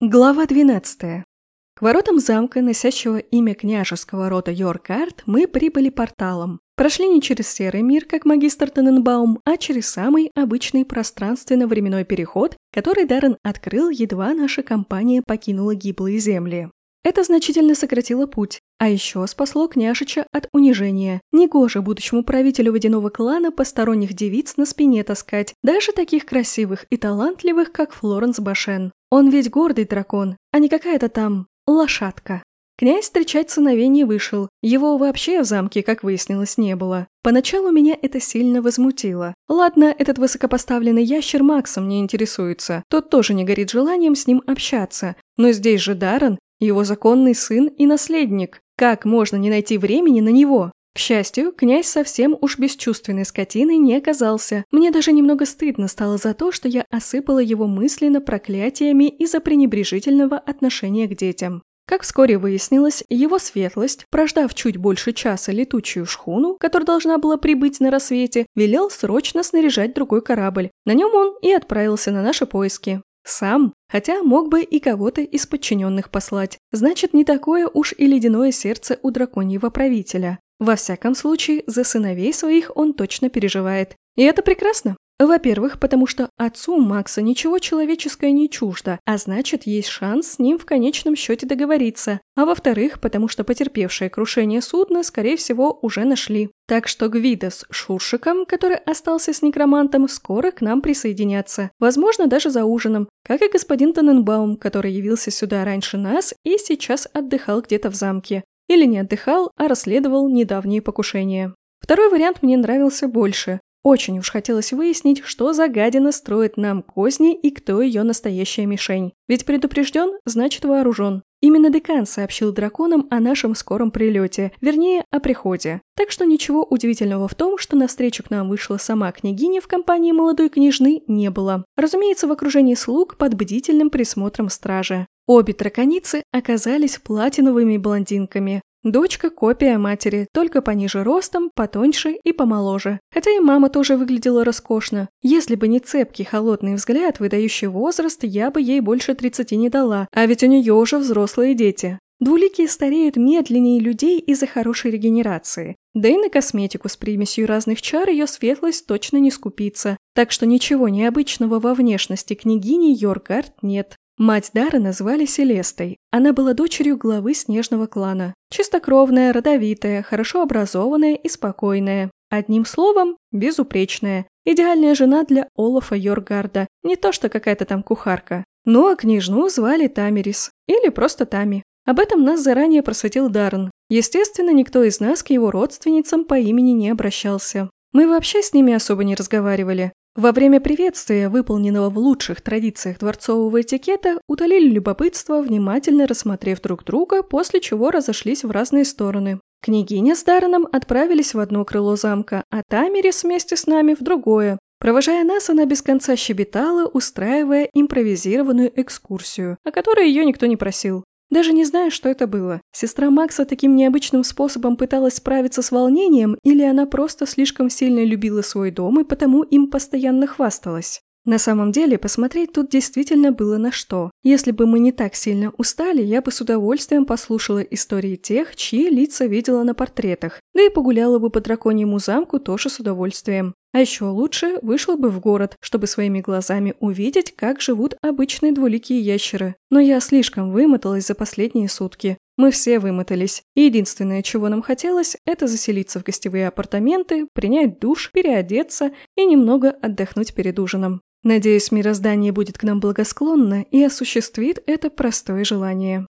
Глава 12. К воротам замка, носящего имя княжеского рода Йоркарт, мы прибыли порталом. Прошли не через серый мир, как магистр Тененбаум, а через самый обычный пространственно-временной переход, который Даррен открыл, едва наша компания покинула гиблые земли. Это значительно сократило путь, а еще спасло княжича от унижения. Негоже будущему правителю водяного клана посторонних девиц на спине таскать, даже таких красивых и талантливых, как Флоренс Башен. Он ведь гордый дракон, а не какая-то там лошадка. Князь встречать сыновей не вышел, его вообще в замке, как выяснилось, не было. Поначалу меня это сильно возмутило. Ладно, этот высокопоставленный ящер Максом не интересуется, тот тоже не горит желанием с ним общаться. Но здесь же Даррен, его законный сын и наследник. Как можно не найти времени на него? К счастью, князь совсем уж бесчувственной скотиной не оказался. Мне даже немного стыдно стало за то, что я осыпала его мысленно проклятиями из-за пренебрежительного отношения к детям. Как вскоре выяснилось, его светлость, прождав чуть больше часа летучую шхуну, которая должна была прибыть на рассвете, велел срочно снаряжать другой корабль. На нем он и отправился на наши поиски. Сам, хотя мог бы и кого-то из подчиненных послать. Значит, не такое уж и ледяное сердце у драконьего правителя. Во всяком случае, за сыновей своих он точно переживает. И это прекрасно. Во-первых, потому что отцу Макса ничего человеческое не чуждо, а значит, есть шанс с ним в конечном счете договориться. А во-вторых, потому что потерпевшее крушение судна, скорее всего, уже нашли. Так что Гвида с Шуршиком, который остался с некромантом, скоро к нам присоединятся. Возможно, даже за ужином. Как и господин Таненбаум, который явился сюда раньше нас и сейчас отдыхал где-то в замке. Или не отдыхал, а расследовал недавние покушения. Второй вариант мне нравился больше. Очень уж хотелось выяснить, что за гадина строит нам козни и кто ее настоящая мишень. Ведь предупрежден, значит вооружен. Именно декан сообщил драконам о нашем скором прилете, вернее, о приходе. Так что ничего удивительного в том, что навстречу к нам вышла сама княгиня в компании молодой княжны, не было. Разумеется, в окружении слуг под бдительным присмотром стражи. Обе драконицы оказались платиновыми блондинками. Дочка – копия матери, только пониже ростом, потоньше и помоложе. Хотя и мама тоже выглядела роскошно. Если бы не цепкий холодный взгляд, выдающий возраст, я бы ей больше 30 не дала, а ведь у нее уже взрослые дети. Двуликие стареют медленнее людей из-за хорошей регенерации. Да и на косметику с примесью разных чар ее светлость точно не скупится. Так что ничего необычного во внешности княгини Йоргард нет. Мать Дары назвали Селестой. Она была дочерью главы снежного клана. Чистокровная, родовитая, хорошо образованная и спокойная. Одним словом, безупречная. Идеальная жена для Олафа Йоргарда, не то что какая-то там кухарка. Ну а княжну звали Тамерис, или просто Тами. Об этом нас заранее просветил Даррен. Естественно, никто из нас к его родственницам по имени не обращался. Мы вообще с ними особо не разговаривали. Во время приветствия, выполненного в лучших традициях дворцового этикета, утолили любопытство, внимательно рассмотрев друг друга, после чего разошлись в разные стороны. Княгиня с Дарреном отправились в одно крыло замка, а Тамерис вместе с нами в другое. Провожая нас, она без конца щебетала, устраивая импровизированную экскурсию, о которой ее никто не просил. Даже не знаю, что это было. Сестра Макса таким необычным способом пыталась справиться с волнением, или она просто слишком сильно любила свой дом и потому им постоянно хвасталась. На самом деле, посмотреть тут действительно было на что. Если бы мы не так сильно устали, я бы с удовольствием послушала истории тех, чьи лица видела на портретах, да и погуляла бы по драконьему замку тоже с удовольствием. А еще лучше вышла бы в город, чтобы своими глазами увидеть, как живут обычные двуликие ящеры. Но я слишком вымоталась за последние сутки. Мы все вымотались. И единственное, чего нам хотелось, это заселиться в гостевые апартаменты, принять душ, переодеться и немного отдохнуть перед ужином. Надеюсь, мироздание будет к нам благосклонно и осуществит это простое желание.